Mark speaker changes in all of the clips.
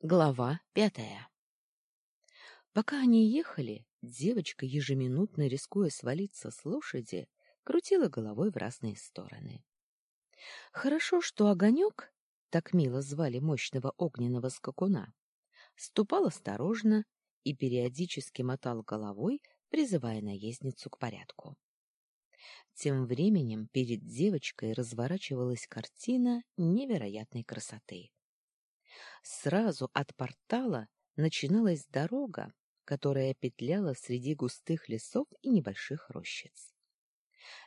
Speaker 1: Глава пятая Пока они ехали, девочка, ежеминутно рискуя свалиться с лошади, крутила головой в разные стороны. Хорошо, что огонек, так мило звали мощного огненного скакуна, ступал осторожно и периодически мотал головой, призывая наездницу к порядку. Тем временем перед девочкой разворачивалась картина невероятной красоты. Сразу от портала начиналась дорога, которая петляла среди густых лесов и небольших рощиц.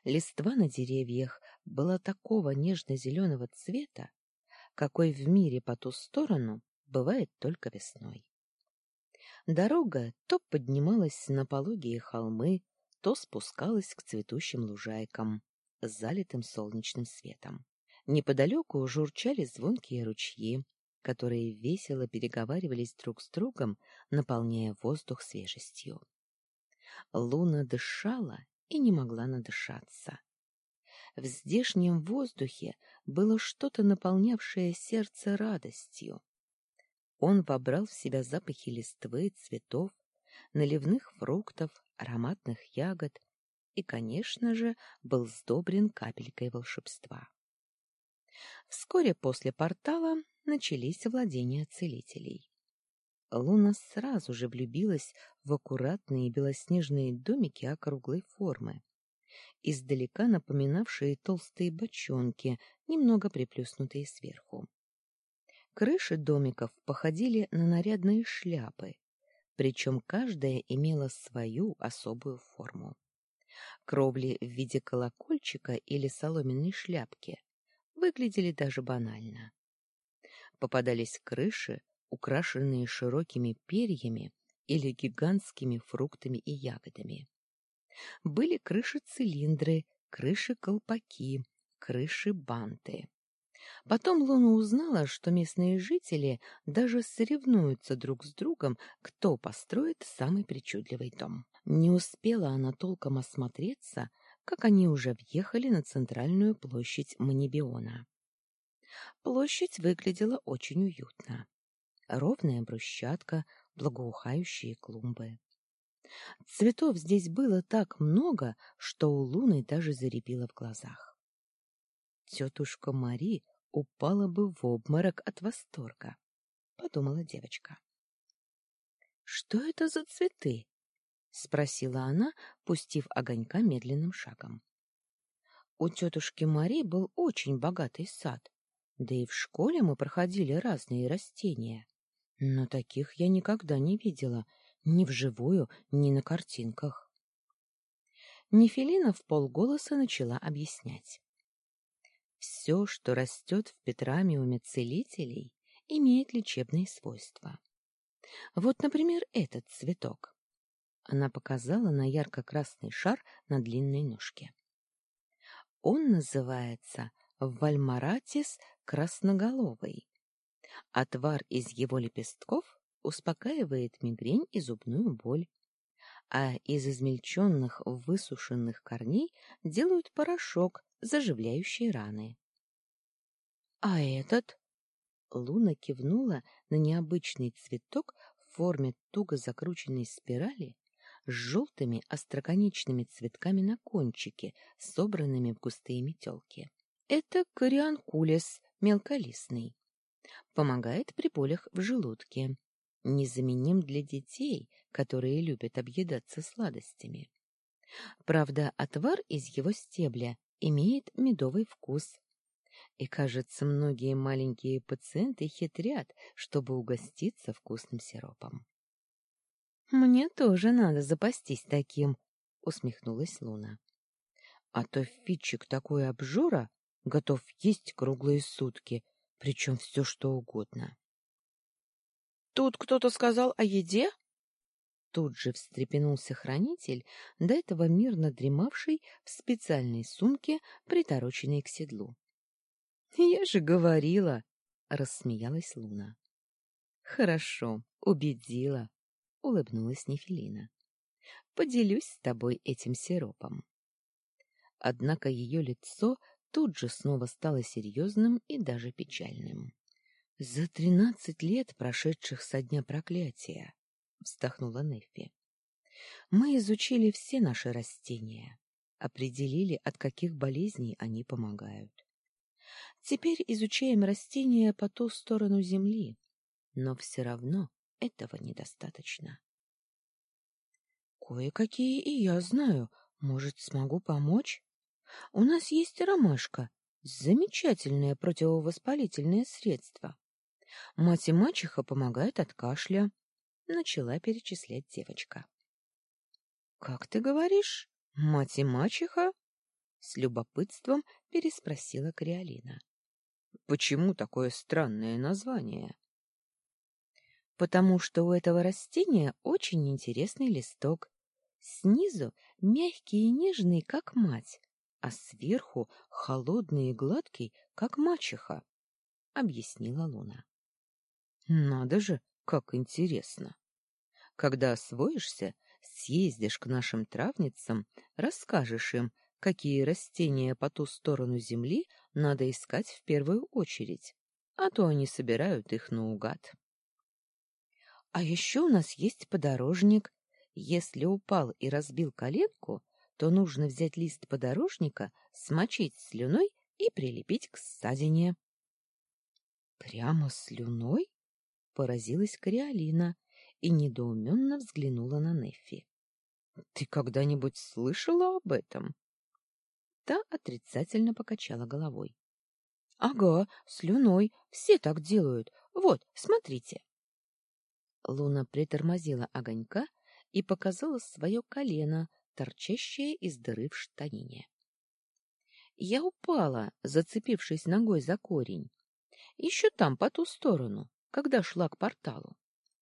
Speaker 1: Листва на деревьях была такого нежно-зеленого цвета, какой в мире по ту сторону бывает только весной. Дорога то поднималась на пологие холмы, то спускалась к цветущим лужайкам, залитым солнечным светом. Неподалеку журчали звонкие ручьи, которые весело переговаривались друг с другом, наполняя воздух свежестью. Луна дышала и не могла надышаться. В здешнем воздухе было что-то, наполнявшее сердце радостью. Он вобрал в себя запахи листвы, цветов, наливных фруктов, ароматных ягод и, конечно же, был сдобрен капелькой волшебства. Вскоре после портала начались владения целителей. Луна сразу же влюбилась в аккуратные белоснежные домики округлой формы, издалека напоминавшие толстые бочонки, немного приплюснутые сверху. Крыши домиков походили на нарядные шляпы, причем каждая имела свою особую форму. Кровли в виде колокольчика или соломенной шляпки выглядели даже банально попадались крыши, украшенные широкими перьями или гигантскими фруктами и ягодами. Были крыши-цилиндры, крыши-колпаки, крыши-банты. Потом Луна узнала, что местные жители даже соревнуются друг с другом, кто построит самый причудливый дом. Не успела она толком осмотреться, как они уже въехали на центральную площадь Манибиона. Площадь выглядела очень уютно. Ровная брусчатка, благоухающие клумбы. Цветов здесь было так много, что у Луны даже заребило в глазах. Тетушка Мари упала бы в обморок от восторга, — подумала девочка. — Что это за цветы? — спросила она, пустив огонька медленным шагом. У тетушки Мари был очень богатый сад, да и в школе мы проходили разные растения. Но таких я никогда не видела, ни вживую, ни на картинках. Нефелина в полголоса начала объяснять. Все, что растет в петрамиуме целителей, имеет лечебные свойства. Вот, например, этот цветок. Она показала на ярко-красный шар на длинной ножке. Он называется вальмаратис красноголовый. Отвар из его лепестков успокаивает мигрень и зубную боль, а из измельченных высушенных корней делают порошок, заживляющий раны. — А этот? Луна кивнула на необычный цветок в форме туго закрученной спирали с желтыми остроконечными цветками на кончике, собранными в густые метелки. Это корианкулес мелколистный. Помогает при болях в желудке. Незаменим для детей, которые любят объедаться сладостями. Правда, отвар из его стебля имеет медовый вкус. И, кажется, многие маленькие пациенты хитрят, чтобы угоститься вкусным сиропом. «Мне тоже надо запастись таким», — усмехнулась Луна. «А то Фитчик такой обжора, готов есть круглые сутки, причем все что угодно.
Speaker 2: «Тут кто-то сказал о еде?»
Speaker 1: Тут же встрепенулся хранитель, до этого мирно дремавший в специальной сумке, притороченной к седлу. «Я же говорила!» — рассмеялась Луна. «Хорошо, убедила», — улыбнулась Нефелина. «Поделюсь с тобой этим сиропом». Однако ее лицо тут же снова стало серьезным и даже печальным. За тринадцать лет, прошедших со дня проклятия, вздохнула Неффи. Мы изучили все наши растения, определили, от каких болезней они помогают. Теперь изучаем растения по ту сторону земли, но все равно этого недостаточно. Кое-какие и я знаю. Может, смогу помочь? У нас есть ромашка, замечательное противовоспалительное средство. Мать и мачеха помогают от кашля, начала перечислять девочка. Как ты говоришь? Мать и мачеха? С любопытством переспросила Криолина. Почему такое странное название? Потому что у этого растения очень интересный листок. Снизу мягкий и нежный, как мать, а сверху холодный и гладкий, как мачеха, — объяснила Луна. — Надо же, как интересно! Когда освоишься, съездишь к нашим травницам, расскажешь им, какие растения по ту сторону земли надо искать в первую очередь, а то они собирают их наугад. — А еще у нас есть подорожник, если упал и разбил коленку, то нужно взять лист подорожника, смочить слюной и прилепить к ссадине. Прямо слюной? Поразилась Кориолина и недоуменно взглянула на Неффи. Ты когда-нибудь слышала об этом? Та отрицательно покачала головой. Ага, слюной, все так делают. Вот, смотрите. Луна притормозила огонька и показала свое колено, торчащее из дыры в штанине. Я упала, зацепившись ногой за корень. Еще там, по ту сторону, когда шла к порталу.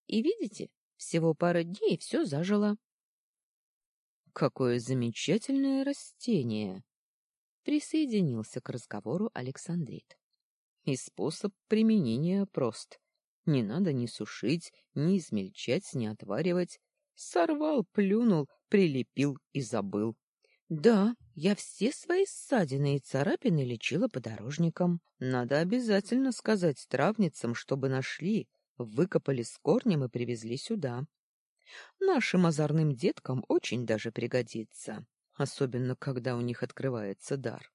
Speaker 1: И видите, всего пара дней все зажило. Какое замечательное растение! Присоединился к разговору Александрит. И способ применения прост. Не надо ни сушить, ни измельчать, ни отваривать. Сорвал, плюнул, прилепил и забыл. Да, я все свои ссадины и царапины лечила подорожником. Надо обязательно сказать травницам, чтобы нашли, выкопали с корнем и привезли сюда. Нашим озорным деткам очень даже пригодится, особенно когда у них открывается дар.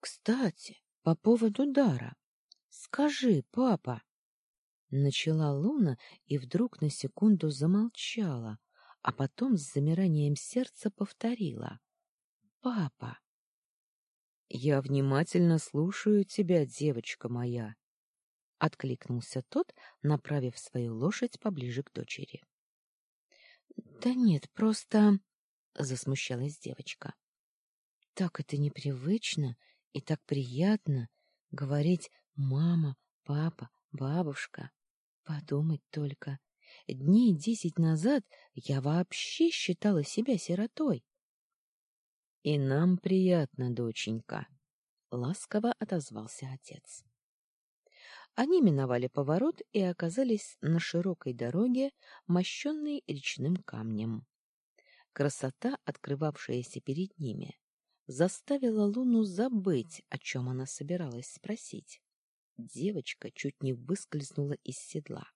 Speaker 1: Кстати, по поводу дара. Скажи, папа, начала Луна и вдруг на секунду замолчала, а потом с замиранием сердца повторила. «Папа!» «Я внимательно слушаю тебя, девочка моя!» — откликнулся тот, направив свою лошадь поближе к дочери. «Да нет, просто...» — засмущалась девочка. «Так это непривычно и так приятно говорить «мама», «папа», «бабушка». Подумать только, Дней десять назад я вообще считала себя сиротой. — И нам приятно, доченька, — ласково отозвался отец. Они миновали поворот и оказались на широкой дороге, мощенной речным камнем. Красота, открывавшаяся перед ними, заставила Луну забыть, о чем она собиралась спросить. Девочка чуть не выскользнула из седла.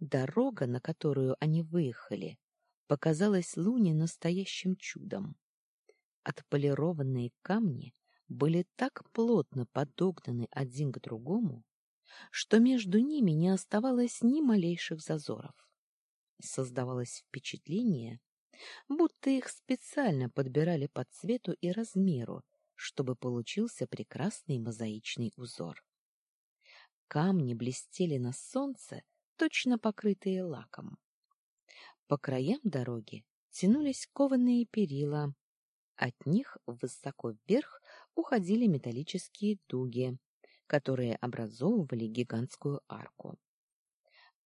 Speaker 1: Дорога, на которую они выехали, показалась Луне настоящим чудом. Отполированные камни были так плотно подогнаны один к другому, что между ними не оставалось ни малейших зазоров. Создавалось впечатление, будто их специально подбирали по цвету и размеру, чтобы получился прекрасный мозаичный узор. Камни блестели на солнце, точно покрытые лаком. По краям дороги тянулись кованые перила. От них высоко вверх уходили металлические дуги, которые образовывали гигантскую арку.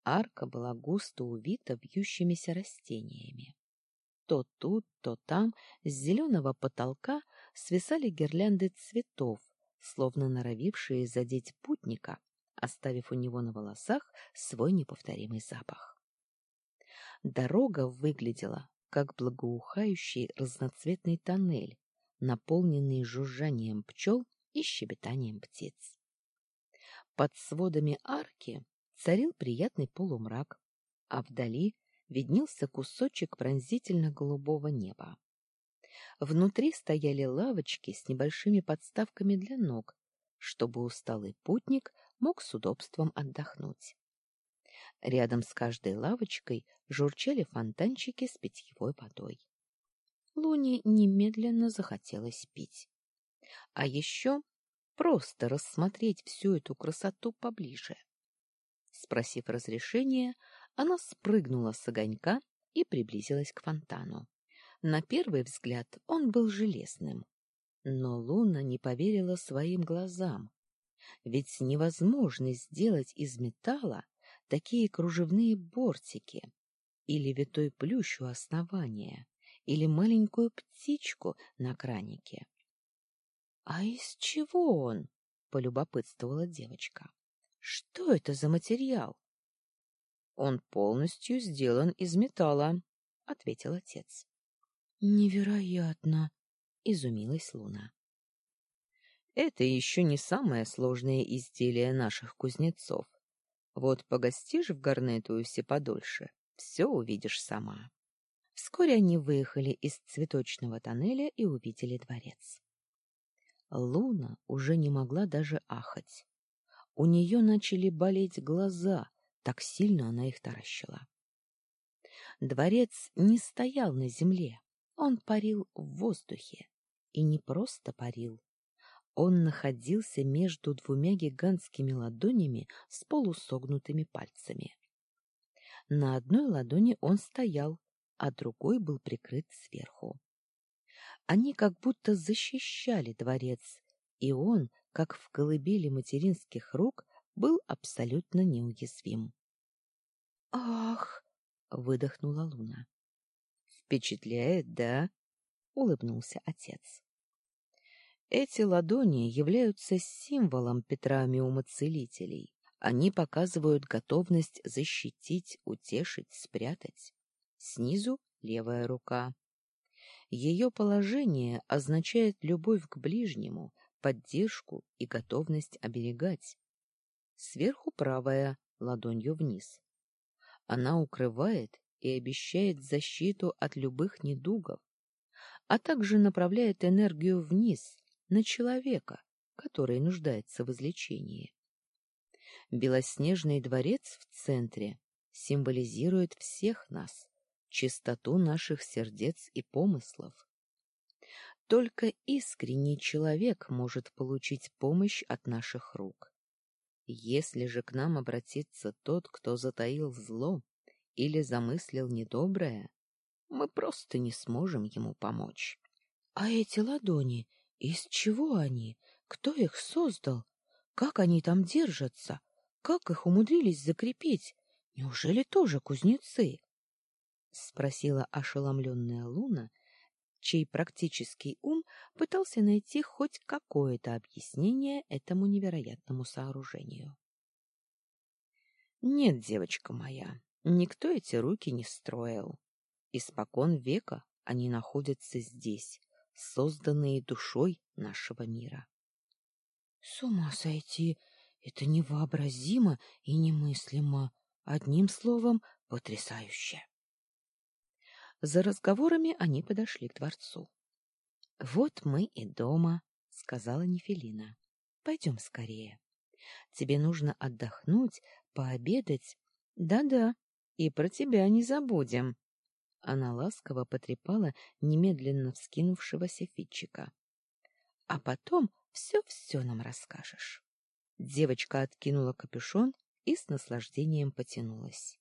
Speaker 1: Арка была густо увита вьющимися растениями. То тут, то там с зеленого потолка свисали гирлянды цветов, словно норовившие задеть путника, оставив у него на волосах свой неповторимый запах. Дорога выглядела как благоухающий разноцветный тоннель, наполненный жужжанием пчел и щебетанием птиц. Под сводами арки царил приятный полумрак, а вдали виднелся кусочек пронзительно-голубого неба. Внутри стояли лавочки с небольшими подставками для ног, чтобы усталый путник мог с удобством отдохнуть. Рядом с каждой лавочкой журчали фонтанчики с питьевой водой. Луне немедленно захотелось пить. А еще просто рассмотреть всю эту красоту поближе. Спросив разрешения, она спрыгнула с огонька и приблизилась к фонтану. На первый взгляд он был железным, но Луна не поверила своим глазам. Ведь невозможно сделать из металла такие кружевные бортики или витой плющ у основания, или маленькую птичку на кранике. — А из чего он? — полюбопытствовала девочка. — Что это за материал? — Он полностью сделан из металла, — ответил отец. — Невероятно! — изумилась Луна. — Это еще не самое сложное изделие наших кузнецов. Вот погостишь в Гарнетуюсе подольше, все увидишь сама. Вскоре они выехали из цветочного тоннеля и увидели дворец. Луна уже не могла даже ахать. У нее начали болеть глаза, так сильно она их таращила. Дворец не стоял на земле, он парил в воздухе. И не просто парил. Он находился между двумя гигантскими ладонями с полусогнутыми пальцами. На одной ладони он стоял, а другой был прикрыт сверху. Они как будто защищали дворец, и он, как в колыбели материнских рук, был абсолютно неуязвим. «Ах!» — выдохнула Луна. «Впечатляет, да?» — улыбнулся отец. Эти ладони являются символом Петра Миумоцелителей. Они показывают готовность защитить, утешить, спрятать. Снизу левая рука. Ее положение означает любовь к ближнему, поддержку и готовность оберегать. Сверху правая, ладонью вниз. Она укрывает и обещает защиту от любых недугов, а также направляет энергию вниз, на человека, который нуждается в излечении. Белоснежный дворец в центре символизирует всех нас, чистоту наших сердец и помыслов. Только искренний человек может получить помощь от наших рук. Если же к нам обратится тот, кто затаил зло или замыслил недоброе, мы просто не сможем ему помочь. — А эти ладони, из чего они? Кто их создал? Как они там держатся? Как их умудрились закрепить? Неужели тоже кузнецы? — спросила ошеломленная Луна, чей практический ум пытался найти хоть какое-то объяснение этому невероятному сооружению. — Нет, девочка моя, никто эти руки не строил. Испокон века они находятся здесь, созданные душой нашего мира. — С ума сойти! Это невообразимо и немыслимо. Одним словом, потрясающе. За разговорами они подошли к дворцу. — Вот мы и дома, — сказала Нефелина. — Пойдем скорее. Тебе нужно отдохнуть, пообедать. Да-да, и про тебя не забудем. Она ласково потрепала немедленно вскинувшегося Фитчика. — А потом все-все нам расскажешь. Девочка откинула капюшон и с наслаждением потянулась.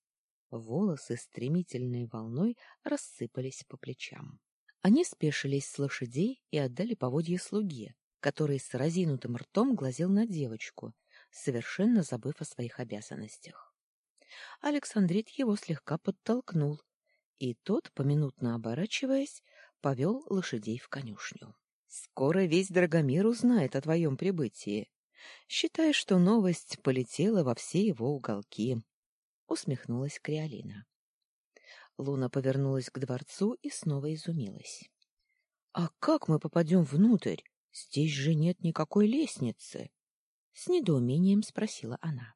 Speaker 1: Волосы стремительной волной рассыпались по плечам. Они спешились с лошадей и отдали поводье слуге, который с разинутым ртом глазел на девочку, совершенно забыв о своих обязанностях. Александрит его слегка подтолкнул, и тот, поминутно оборачиваясь, повел лошадей в конюшню. — Скоро весь Драгомир узнает о твоем прибытии. Считай, что новость полетела во все его уголки усмехнулась Криолина. Луна повернулась к дворцу и снова изумилась. — А как мы попадем внутрь? Здесь же нет никакой лестницы. — с недоумением спросила она.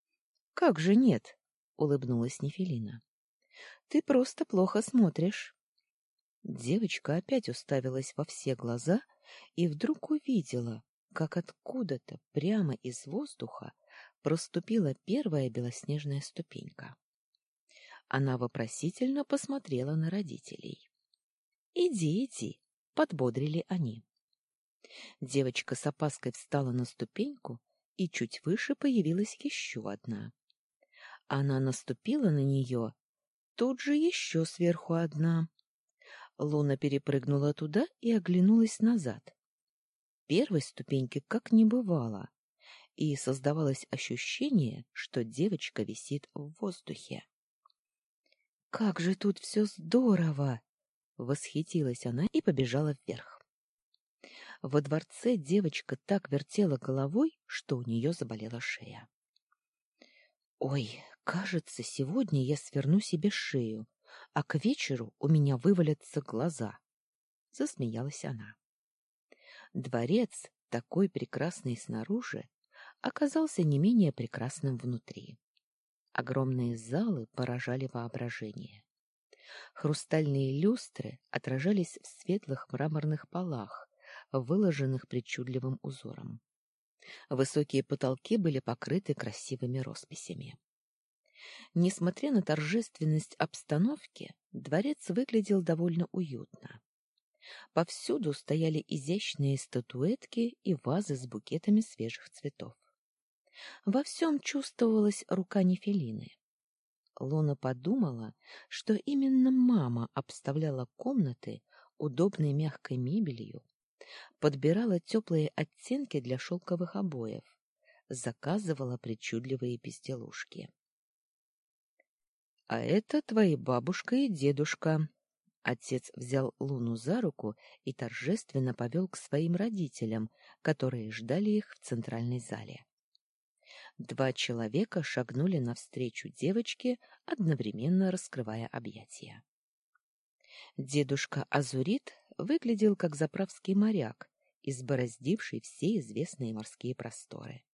Speaker 1: — Как же нет? — улыбнулась Нефелина. — Ты просто плохо смотришь. Девочка опять уставилась во все глаза и вдруг увидела, как откуда-то прямо из воздуха проступила первая белоснежная ступенька. Она вопросительно посмотрела на родителей. «Иди, иди», — подбодрили они. Девочка с опаской встала на ступеньку, и чуть выше появилась еще одна. Она наступила на нее, тут же еще сверху одна. Луна перепрыгнула туда и оглянулась назад. Первой ступеньки как не бывало, и создавалось ощущение, что девочка висит в воздухе. «Как же тут все здорово!» — восхитилась она и побежала вверх. Во дворце девочка так вертела головой, что у нее заболела шея. «Ой, кажется, сегодня я сверну себе шею, а к вечеру у меня вывалятся глаза», — засмеялась она. Дворец, такой прекрасный снаружи, оказался не менее прекрасным внутри. Огромные залы поражали воображение. Хрустальные люстры отражались в светлых мраморных полах, выложенных причудливым узором. Высокие потолки были покрыты красивыми росписями. Несмотря на торжественность обстановки, дворец выглядел довольно уютно. Повсюду стояли изящные статуэтки и вазы с букетами свежих цветов. Во всем чувствовалась рука Нефелины. Луна подумала, что именно мама обставляла комнаты удобной мягкой мебелью, подбирала теплые оттенки для шелковых обоев, заказывала причудливые безделушки. — А это твои бабушка и дедушка. Отец взял Луну за руку и торжественно повел к своим родителям, которые ждали их в центральной зале. Два человека шагнули навстречу девочке, одновременно раскрывая объятия. Дедушка Азурит выглядел как заправский моряк, избороздивший все известные морские просторы.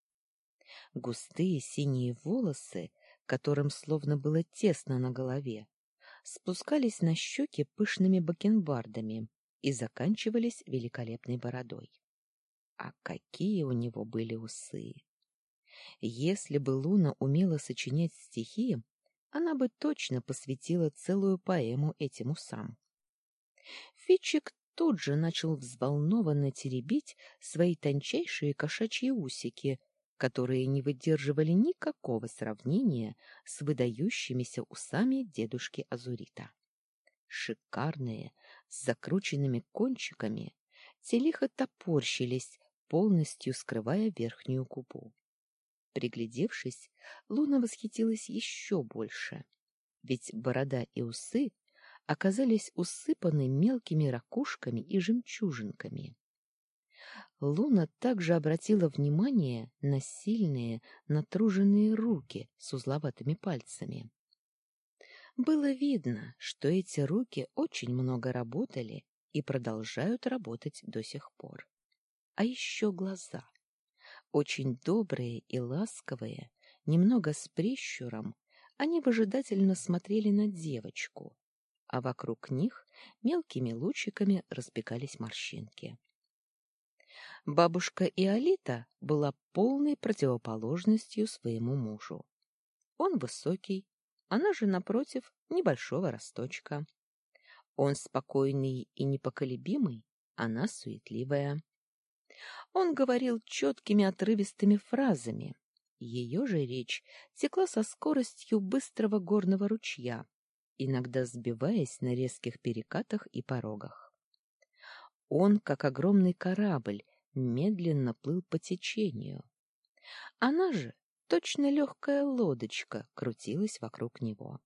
Speaker 1: Густые синие волосы, которым словно было тесно на голове, спускались на щеки пышными бакенбардами и заканчивались великолепной бородой. А какие у него были усы! Если бы Луна умела сочинять стихи, она бы точно посвятила целую поэму этим усам. Фитчик тут же начал взволнованно теребить свои тончайшие кошачьи усики, которые не выдерживали никакого сравнения с выдающимися усами дедушки Азурита. Шикарные, с закрученными кончиками, те топорщились, полностью скрывая верхнюю губу. Приглядевшись, Луна восхитилась еще больше, ведь борода и усы оказались усыпаны мелкими ракушками и жемчужинками. Луна также обратила внимание на сильные, натруженные руки с узловатыми пальцами. Было видно, что эти руки очень много работали и продолжают работать до сих пор. А еще глаза очень добрые и ласковые, немного с прищуром, они выжидательно смотрели на девочку, а вокруг них мелкими лучиками разбегались морщинки. Бабушка Иолита была полной противоположностью своему мужу. Он высокий, она же, напротив, небольшого росточка. Он спокойный и непоколебимый, она суетливая. Он говорил четкими отрывистыми фразами. Ее же речь текла со скоростью быстрого горного ручья, иногда сбиваясь на резких перекатах и порогах. Он, как огромный корабль, медленно плыл по течению. Она же, точно легкая лодочка, крутилась вокруг него.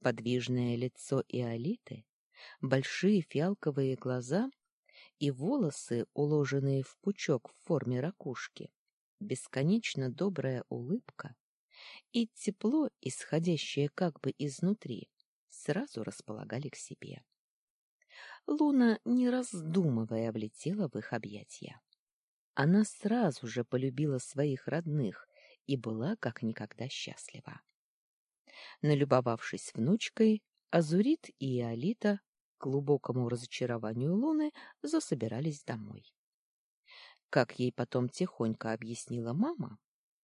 Speaker 1: Подвижное лицо Иолиты, большие фиалковые глаза и волосы, уложенные в пучок в форме ракушки, бесконечно добрая улыбка и тепло, исходящее как бы изнутри, сразу располагали к себе. Луна, не раздумывая, влетела в их объятия. Она сразу же полюбила своих родных и была как никогда счастлива. Налюбовавшись внучкой, Азурит и Иолита к глубокому разочарованию Луны засобирались домой. Как ей потом тихонько объяснила мама,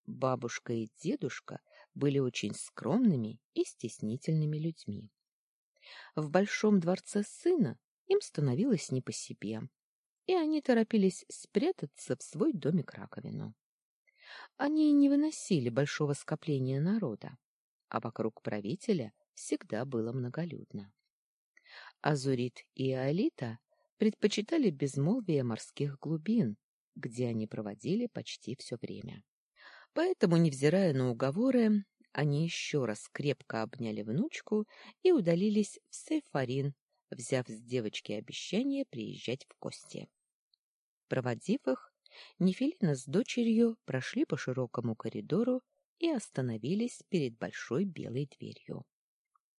Speaker 1: бабушка и дедушка были очень скромными и стеснительными людьми. В большом дворце сына им становилось не по себе, и они торопились спрятаться в свой домик-раковину. Они не выносили большого скопления народа, а вокруг правителя всегда было многолюдно. Азурит и Алита предпочитали безмолвие морских глубин, где они проводили почти все время. Поэтому, невзирая на уговоры, они еще раз крепко обняли внучку и удалились в Сейфарин, взяв с девочки обещание приезжать в гости. Проводив их, Нефелина с дочерью прошли по широкому коридору и остановились перед большой белой дверью.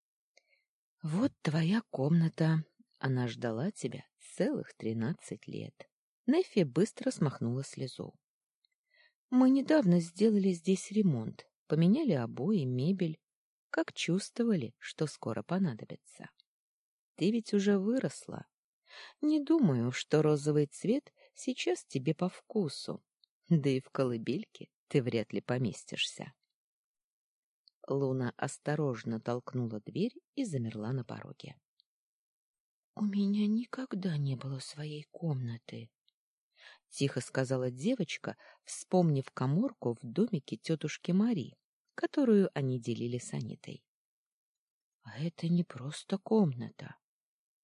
Speaker 1: — Вот твоя комната. Она ждала тебя целых тринадцать лет. Нефи быстро смахнула слезу. — Мы недавно сделали здесь ремонт, поменяли обои, мебель, как чувствовали, что скоро понадобится. Ты ведь уже выросла. Не думаю, что розовый цвет сейчас тебе по вкусу, да и в колыбельке ты вряд ли поместишься. Луна осторожно толкнула дверь и замерла на пороге. — У меня никогда не было своей комнаты, — тихо сказала девочка, вспомнив коморку в домике тетушки Мари, которую они делили с Анитой. — А это не просто комната.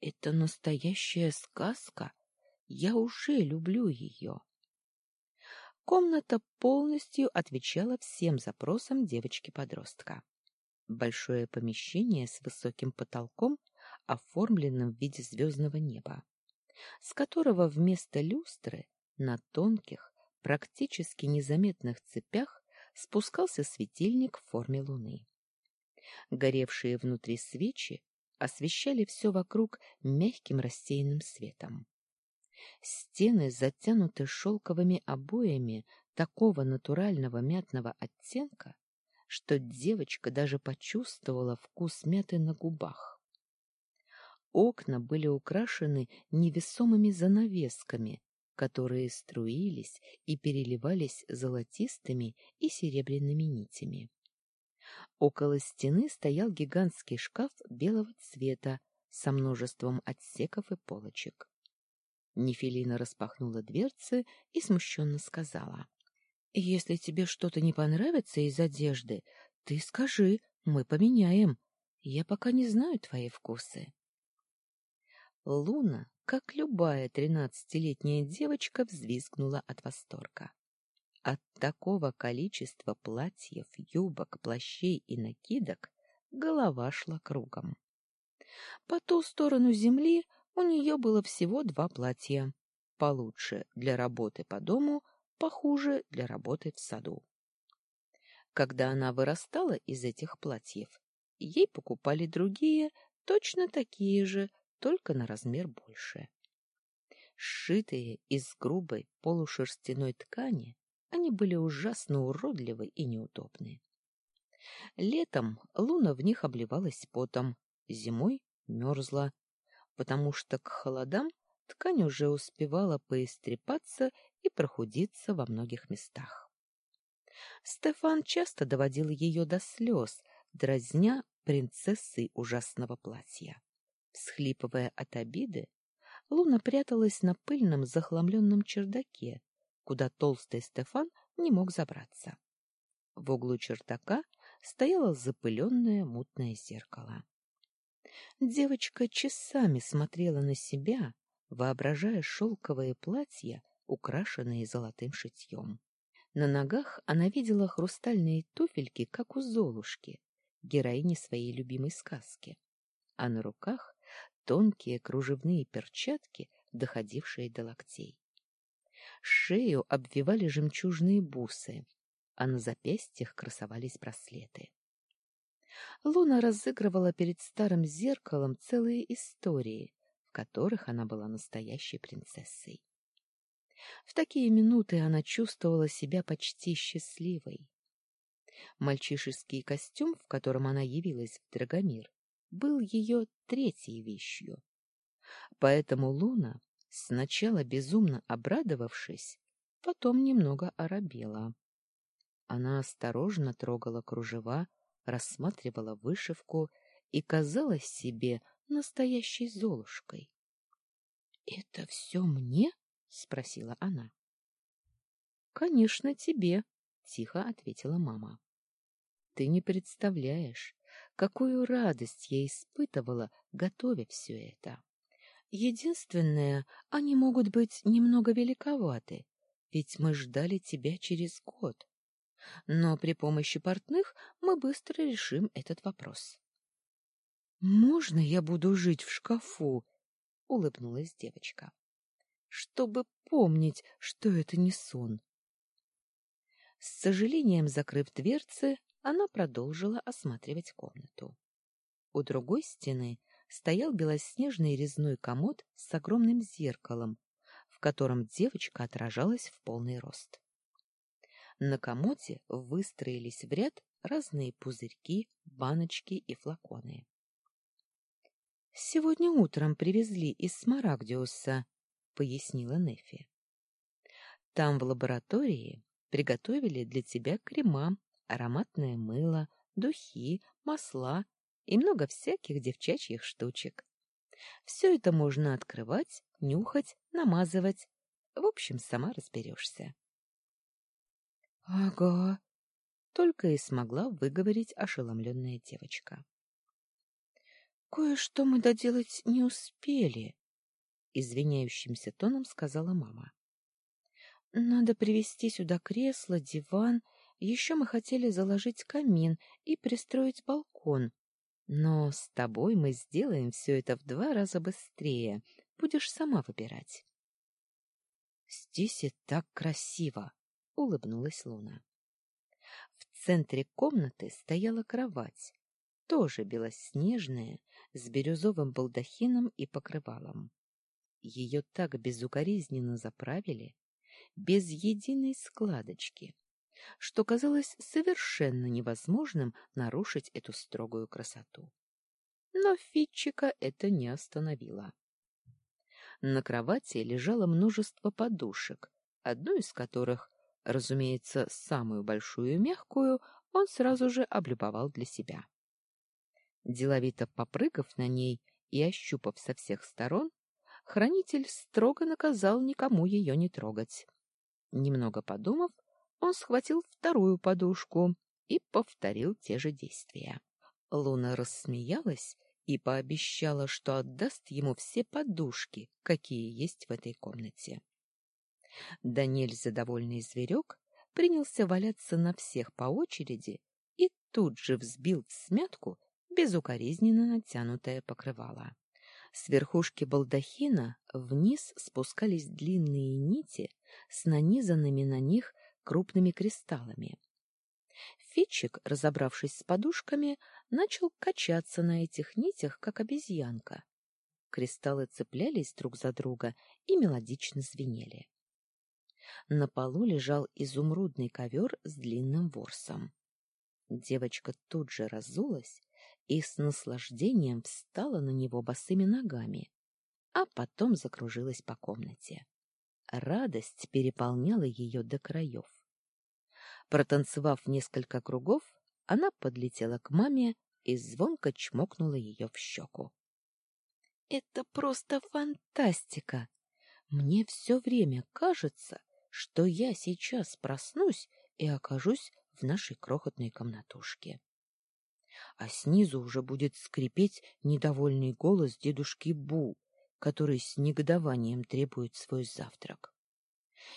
Speaker 1: Это настоящая сказка. Я уже люблю ее. Комната полностью отвечала всем запросам девочки-подростка. Большое помещение с высоким потолком, оформленным в виде звездного неба, с которого вместо люстры на тонких, практически незаметных цепях спускался светильник в форме луны. Горевшие внутри свечи освещали все вокруг мягким рассеянным светом. Стены затянуты шелковыми обоями такого натурального мятного оттенка, что девочка даже почувствовала вкус мяты на губах. Окна были украшены невесомыми занавесками, которые струились и переливались золотистыми и серебряными нитями. Около стены стоял гигантский шкаф белого цвета со множеством отсеков и полочек. Нефелина распахнула дверцы и смущенно сказала. — Если тебе что-то не понравится из одежды, ты скажи, мы поменяем. Я пока не знаю твои вкусы. Луна, как любая тринадцатилетняя девочка, взвизгнула от восторга. От такого количества платьев, юбок, плащей и накидок голова шла кругом. По ту сторону земли у нее было всего два платья. Получше для работы по дому, похуже для работы в саду. Когда она вырастала из этих платьев, ей покупали другие, точно такие же, только на размер больше. Сшитые из грубой полушерстяной ткани, они были ужасно уродливы и неудобны. Летом Луна в них обливалась потом, зимой мерзла, потому что к холодам ткань уже успевала поистрепаться и прохудиться во многих местах. Стефан часто доводил ее до слез, дразня принцессой ужасного платья. Всхлипывая от обиды, Луна пряталась на пыльном захламленном чердаке, куда толстый Стефан не мог забраться. В углу чердака стояло запыленное мутное зеркало. Девочка часами смотрела на себя, воображая шелковое платье, украшенное золотым шитьем. На ногах она видела хрустальные туфельки, как у Золушки, героини своей любимой сказки, а на руках тонкие кружевные перчатки, доходившие до локтей. Шею обвивали жемчужные бусы, а на запястьях красовались браслеты. Луна разыгрывала перед старым зеркалом целые истории, в которых она была настоящей принцессой. В такие минуты она чувствовала себя почти счастливой. Мальчишеский костюм, в котором она явилась в Драгомир, был ее третьей вещью. Поэтому Луна, сначала безумно обрадовавшись, потом немного оробела. Она осторожно трогала кружева, рассматривала вышивку и казалась себе настоящей Золушкой. — Это все мне? — спросила она. — Конечно, тебе, — тихо ответила мама. — Ты не представляешь, какую радость я испытывала, готовя все это. Единственное, они могут быть немного великоваты, ведь мы ждали тебя через год. Но при помощи портных мы быстро решим этот вопрос. — Можно я буду жить в шкафу? — улыбнулась девочка. — Чтобы помнить, что это не сон. С сожалением закрыв дверцы, она продолжила осматривать комнату. У другой стены стоял белоснежный резной комод с огромным зеркалом, в котором девочка отражалась в полный рост. На комоде выстроились в ряд разные пузырьки, баночки и флаконы. Сегодня утром привезли из Смарагдиуса, пояснила Нефи. Там в лаборатории приготовили для тебя крема, ароматное мыло, духи, масла и много всяких девчачьих штучек. Все это можно открывать, нюхать, намазывать. В общем, сама разберешься. — Ага, — только и смогла выговорить ошеломленная девочка. Кое-что мы доделать не успели, извиняющимся тоном сказала мама. Надо привезти сюда кресло, диван, еще мы хотели заложить камин и пристроить балкон. Но с тобой мы сделаем все это в два раза быстрее. Будешь сама выбирать. Здесь и так красиво, улыбнулась Луна. В центре комнаты стояла кровать, тоже белоснежная, с бирюзовым балдахином и покрывалом. Ее так безукоризненно заправили, без единой складочки, что казалось совершенно невозможным нарушить эту строгую красоту. Но Фитчика это не остановило. На кровати лежало множество подушек, одну из которых, разумеется, самую большую и мягкую, он сразу же облюбовал для себя. Деловито попрыгав на ней и ощупав со всех сторон, хранитель строго наказал никому ее не трогать. Немного подумав, он схватил вторую подушку и повторил те же действия. Луна рассмеялась и пообещала, что отдаст ему все подушки, какие есть в этой комнате. Даниэль, задовольный зверек, принялся валяться на всех по очереди и тут же взбил в смятку безукоризненно натянутое покрывало. С верхушки балдахина вниз спускались длинные нити с нанизанными на них крупными кристаллами. Фитчик, разобравшись с подушками, начал качаться на этих нитях, как обезьянка. Кристаллы цеплялись друг за друга и мелодично звенели. На полу лежал изумрудный ковер с длинным ворсом. Девочка тут же разулась и с наслаждением встала на него босыми ногами, а потом закружилась по комнате. Радость переполняла ее до краев. Протанцевав несколько кругов, она подлетела к маме и звонко чмокнула ее в щеку. — Это просто фантастика! Мне все время кажется, что я сейчас проснусь и окажусь в нашей крохотной комнатушке а снизу уже будет скрипеть недовольный голос дедушки Бу, который с негодованием требует свой завтрак.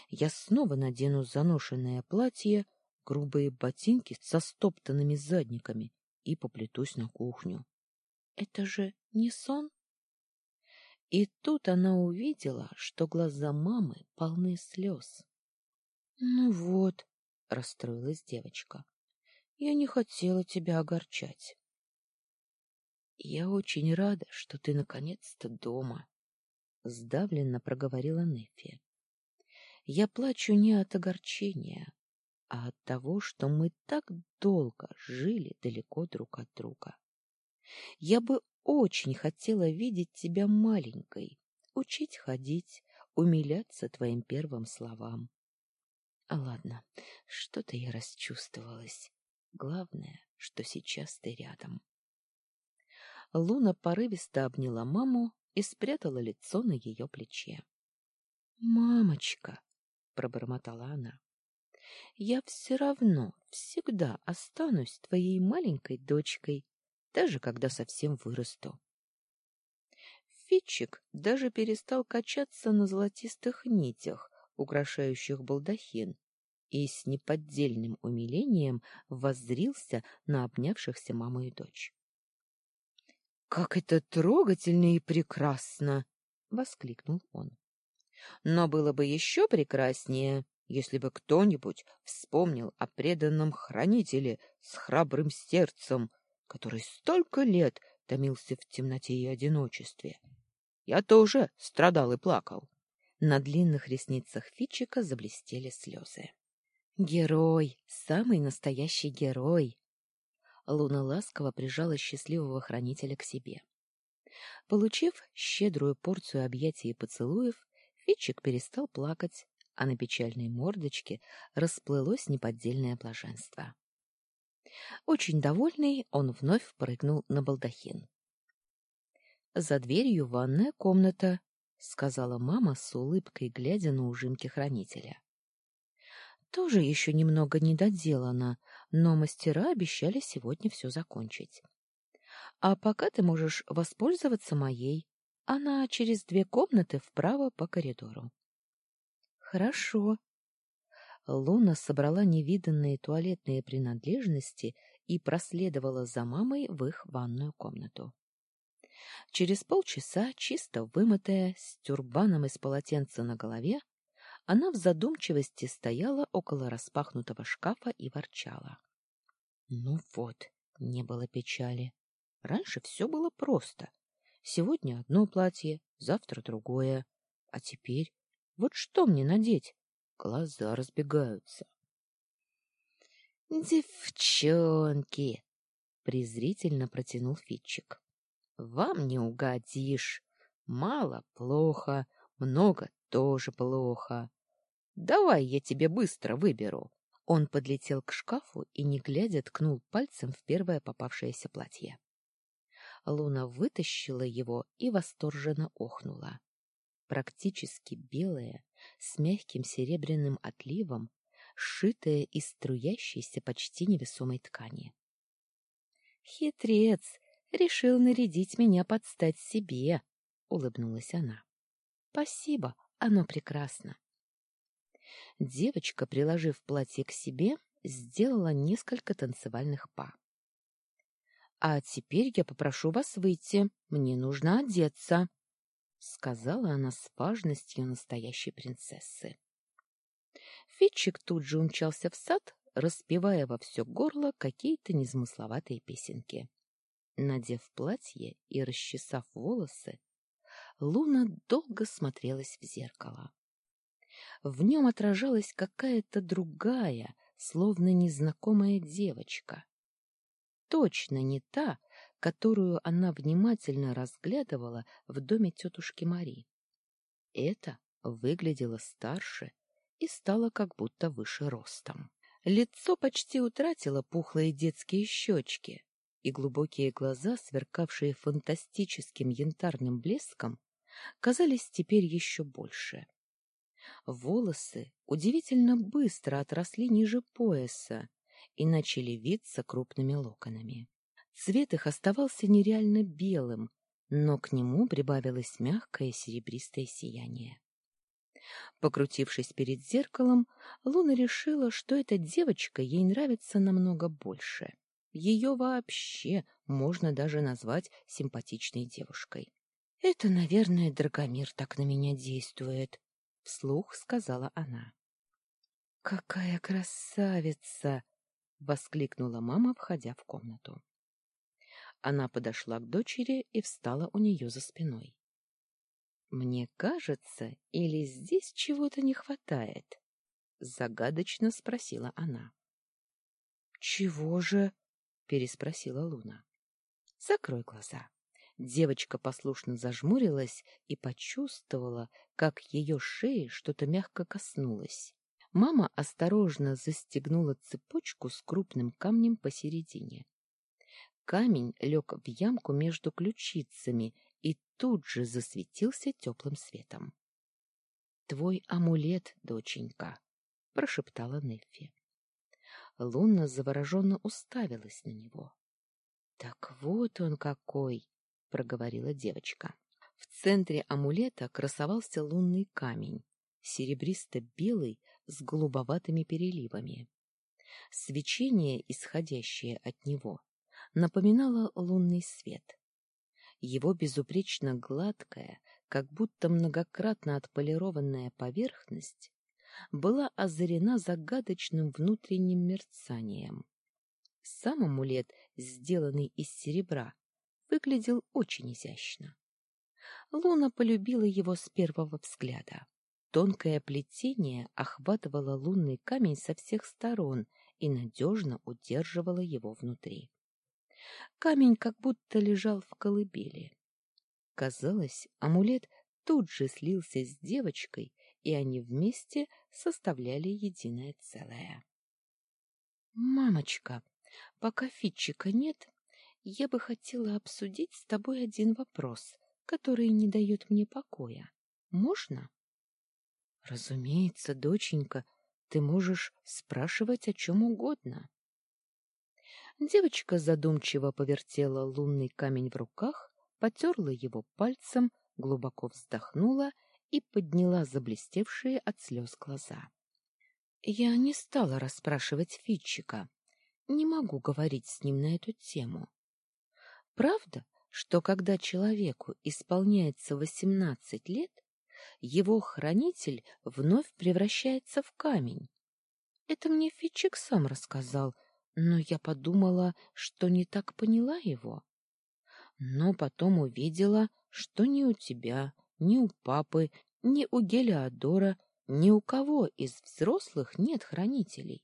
Speaker 1: Я снова надену заношенное платье, грубые ботинки со стоптанными задниками и поплетусь на кухню. Это же не сон? И тут она увидела, что глаза мамы полны слез. — Ну вот, — расстроилась девочка, я не хотела тебя огорчать. Я очень рада, что ты наконец-то дома, сдавленно проговорила Нефи. Я плачу не от огорчения, а от того, что мы так долго жили далеко друг от друга. Я бы очень хотела видеть тебя маленькой, учить ходить, умиляться твоим первым словам. А ладно, что-то я расчувствовалась. Главное, что сейчас ты рядом. Луна порывисто обняла маму и спрятала лицо на ее плече. «Мамочка!» — пробормотала она. «Я все равно всегда останусь твоей маленькой дочкой, даже когда совсем вырасту». Фитчик даже перестал качаться на золотистых нитях, украшающих балдахин, и с неподдельным умилением воззрился на обнявшихся маму и дочь. «Как это трогательно и прекрасно!» — воскликнул он. «Но было бы еще прекраснее, если бы кто-нибудь вспомнил о преданном хранителе с храбрым сердцем, который столько лет томился в темноте и одиночестве. Я тоже страдал и плакал. На длинных ресницах Фитчика заблестели слезы. «Герой! Самый настоящий герой!» Луна ласково прижала счастливого хранителя к себе. Получив щедрую порцию объятий и поцелуев, Фитчик перестал плакать, а на печальной мордочке расплылось неподдельное блаженство. Очень довольный, он вновь прыгнул на балдахин. За дверью ванная комната, — сказала мама с улыбкой, глядя на ужимки хранителя. Тоже еще немного недоделано, но мастера обещали сегодня все закончить. А пока ты можешь воспользоваться моей. Она через две комнаты вправо по коридору. Хорошо. Луна собрала невиданные туалетные принадлежности и проследовала за мамой в их ванную комнату. Через полчаса, чисто вымытая, с тюрбаном из полотенца на голове, она в задумчивости стояла около распахнутого шкафа и ворчала. Ну вот, не было печали. Раньше все было просто. Сегодня одно платье, завтра другое. А теперь вот что мне надеть? Глаза разбегаются. «Девчонки!» — презрительно протянул Фитчик. Вам не угодишь. Мало — плохо, много — тоже плохо. Давай я тебе быстро выберу. Он подлетел к шкафу и, не глядя, ткнул пальцем в первое попавшееся платье. Луна вытащила его и восторженно охнула. Практически белое, с мягким серебряным отливом, сшитое из струящейся почти невесомой ткани. «Хитрец! решил нарядить меня под стать себе, — улыбнулась она. — Спасибо, оно прекрасно. Девочка, приложив платье к себе, сделала несколько танцевальных па. — А теперь я попрошу вас выйти, мне нужно одеться, — сказала она с важностью настоящей принцессы. Фитчик тут же умчался в сад, распевая во все горло какие-то незамысловатые песенки. Надев платье и расчесав волосы, Луна долго смотрелась в зеркало. В нем отражалась какая-то другая, словно незнакомая девочка. Точно не та, которую она внимательно разглядывала в доме тетушки Мари. Это выглядело старше и стало как будто выше ростом. Лицо почти утратило пухлые детские щечки, и глубокие глаза, сверкавшие фантастическим янтарным блеском, казались теперь еще больше. Волосы удивительно быстро отросли ниже пояса и начали виться крупными локонами. Цвет их оставался нереально белым, но к нему прибавилось мягкое серебристое сияние. Покрутившись перед зеркалом, Луна решила, что эта девочка ей нравится намного больше. Ее вообще можно даже назвать симпатичной девушкой. — Это, наверное, Драгомир так на меня действует, — вслух сказала она. — Какая красавица! — воскликнула мама, входя в комнату. Она подошла к дочери и встала у нее за спиной. Мне кажется, или здесь чего-то не хватает? Загадочно спросила она.
Speaker 2: Чего же?
Speaker 1: переспросила Луна. Закрой глаза. Девочка послушно зажмурилась и почувствовала, как ее шеи что-то мягко коснулось. Мама осторожно застегнула цепочку с крупным камнем посередине. Камень лег в ямку между ключицами и тут же засветился теплым светом. — Твой амулет, доченька, — прошептала Неффи. Луна завороженно уставилась на него. — Так вот он какой! — проговорила девочка. В центре амулета красовался лунный камень, серебристо-белый с голубоватыми переливами. Свечение, исходящее от него, напоминало лунный свет. Его безупречно гладкая, как будто многократно отполированная поверхность была озарена загадочным внутренним мерцанием. Сам амулет, сделанный из серебра, выглядел очень изящно. Луна полюбила его с первого взгляда. Тонкое плетение охватывало лунный камень со всех сторон и надежно удерживало его внутри. Камень как будто лежал в колыбели. Казалось, амулет тут же слился с девочкой, и они вместе составляли единое целое. «Мамочка, пока Фитчика нет, я бы хотела обсудить с тобой один вопрос, который не дает мне покоя. Можно?» «Разумеется, доченька, ты можешь спрашивать о чем угодно». Девочка задумчиво повертела лунный камень в руках, потерла его пальцем, глубоко вздохнула и подняла заблестевшие от слез глаза. Я не стала расспрашивать Фитчика. Не могу говорить с ним на эту тему. Правда, что когда человеку исполняется восемнадцать лет, его хранитель вновь превращается в камень? Это мне Фитчик сам рассказал — но я подумала, что не так поняла его. Но потом увидела, что ни у тебя, ни у папы, ни у Гелиодора, ни у кого из взрослых нет хранителей.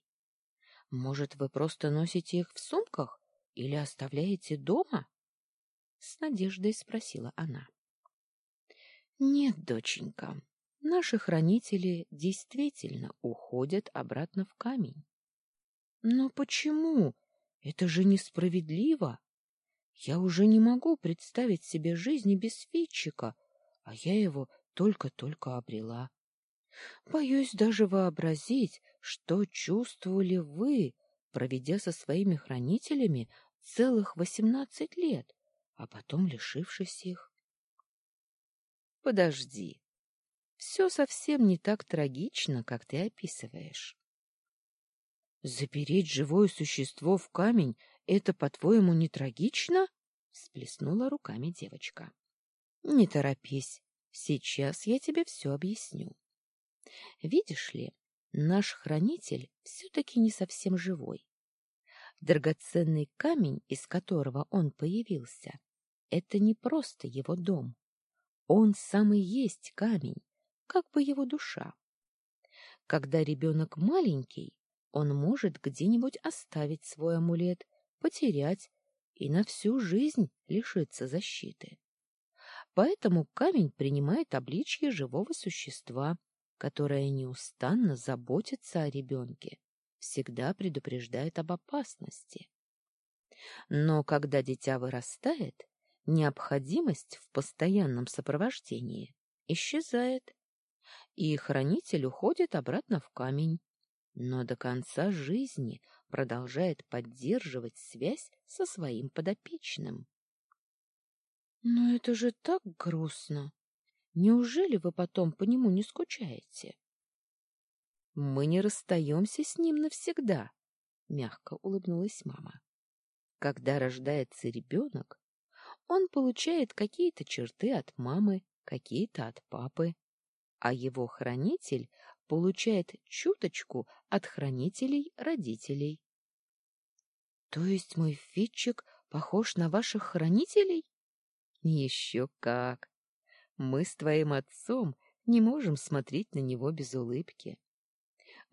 Speaker 1: Может, вы просто носите их в сумках или оставляете дома? С надеждой спросила она. Нет, доченька, наши хранители действительно уходят обратно в камень. Но почему? Это же несправедливо. Я уже не могу представить себе жизни без Фитчика, а я его только-только обрела. Боюсь даже вообразить, что чувствовали вы, проведя со своими хранителями целых восемнадцать лет, а потом лишившись их. Подожди. Все совсем не так трагично, как ты описываешь. Запереть живое существо в камень — это, по-твоему, не трагично? — всплеснула руками девочка. — Не торопись, сейчас я тебе все объясню. Видишь ли, наш хранитель все-таки не совсем живой. Драгоценный камень, из которого он появился, это не просто его дом. Он сам и есть камень, как бы его душа. Когда ребенок маленький, он может где-нибудь оставить свой амулет, потерять и на всю жизнь лишиться защиты. Поэтому камень принимает обличье живого существа, которое неустанно заботится о ребенке, всегда предупреждает об опасности. Но когда дитя вырастает, необходимость в постоянном сопровождении исчезает, и хранитель уходит обратно в камень, но до конца жизни продолжает поддерживать связь со своим подопечным. Но это же так грустно. Неужели вы потом по нему не скучаете? Мы не расстаемся с ним навсегда, мягко улыбнулась мама. Когда рождается ребенок, он получает какие-то черты от мамы, какие-то от папы, а его хранитель получает чуточку от хранителей родителей. — То есть мой Фитчик похож на ваших хранителей? — Еще как! Мы с твоим отцом не можем смотреть на него без улыбки.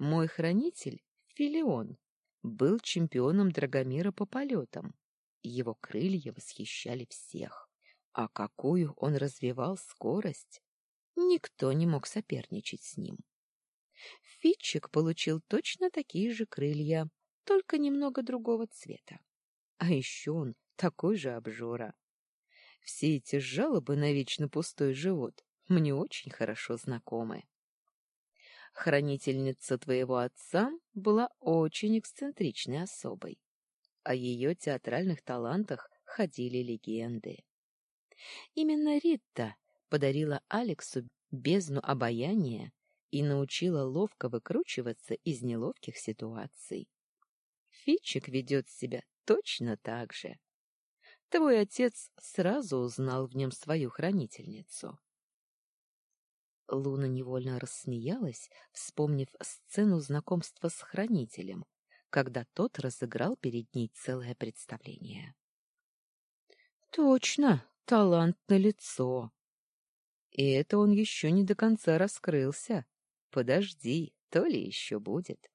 Speaker 1: Мой хранитель, Филион, был чемпионом Драгомира по полетам. Его крылья восхищали всех. А какую он развивал скорость! Никто не мог соперничать с ним. Фитчик получил точно такие же крылья, только немного другого цвета. А еще он такой же обжора. Все эти жалобы на вечно пустой живот мне очень хорошо знакомы. Хранительница твоего отца была очень эксцентричной особой. О ее театральных талантах ходили легенды. Именно Рита подарила Алексу бездну обаяния и научила ловко выкручиваться из неловких ситуаций. Фитчик ведет себя точно так же. Твой отец сразу узнал в нем свою хранительницу. Луна невольно рассмеялась, вспомнив сцену знакомства с хранителем, когда тот разыграл перед ней целое представление. Точно, талант на лицо. И это он еще не до конца раскрылся. Подожди, то ли еще будет.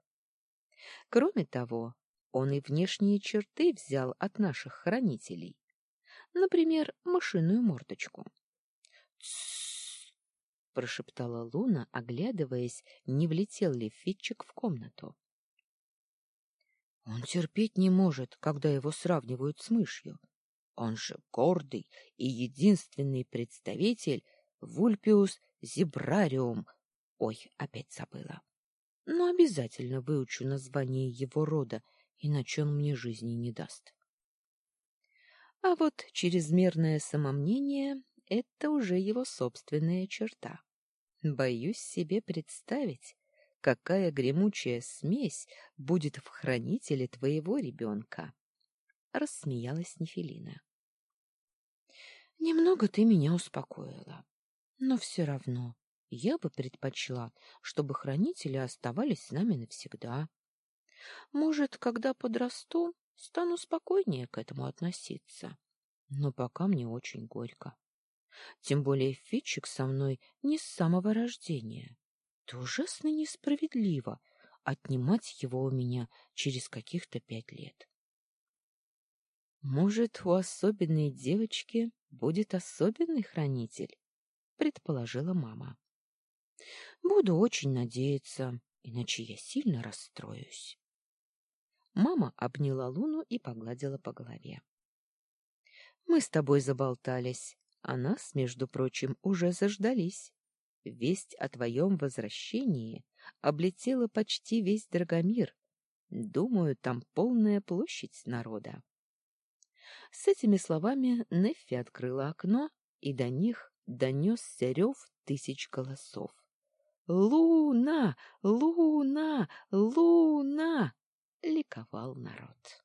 Speaker 1: Кроме того, он и внешние черты взял от наших хранителей. Например, мышиную мордочку. «Тссс!» — прошептала Луна, оглядываясь, не влетел ли Фитчик в комнату. Он терпеть не может, когда его сравнивают с мышью. Он же гордый и единственный представитель Вульпиус зебрариум. Ой, опять забыла. Но обязательно выучу название его рода, иначе он мне жизни не даст. А вот чрезмерное самомнение — это уже его собственная черта. Боюсь себе представить, какая гремучая смесь будет в хранителе твоего ребенка. Рассмеялась Нефелина. Немного ты меня успокоила. Но все равно я бы предпочла, чтобы хранители оставались с нами навсегда. Может, когда подрасту, стану спокойнее к этому относиться. Но пока мне очень горько. Тем более Фитчик со мной не с самого рождения. Это ужасно несправедливо отнимать его у меня через каких-то пять лет. Может, у особенной девочки будет особенный хранитель, предположила мама. Буду очень надеяться, иначе я сильно расстроюсь. Мама обняла Луну и погладила по голове. Мы с тобой заболтались, а нас, между прочим, уже заждались. Весть о твоем возвращении облетела почти весь Драгомир. Думаю, там полная площадь народа. С этими словами Неффи открыла окно, и до них донесся рев тысяч голосов. «Луна! Луна! Луна!» — ликовал народ.